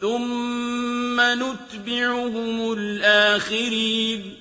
ثم نتبعهم الآخرين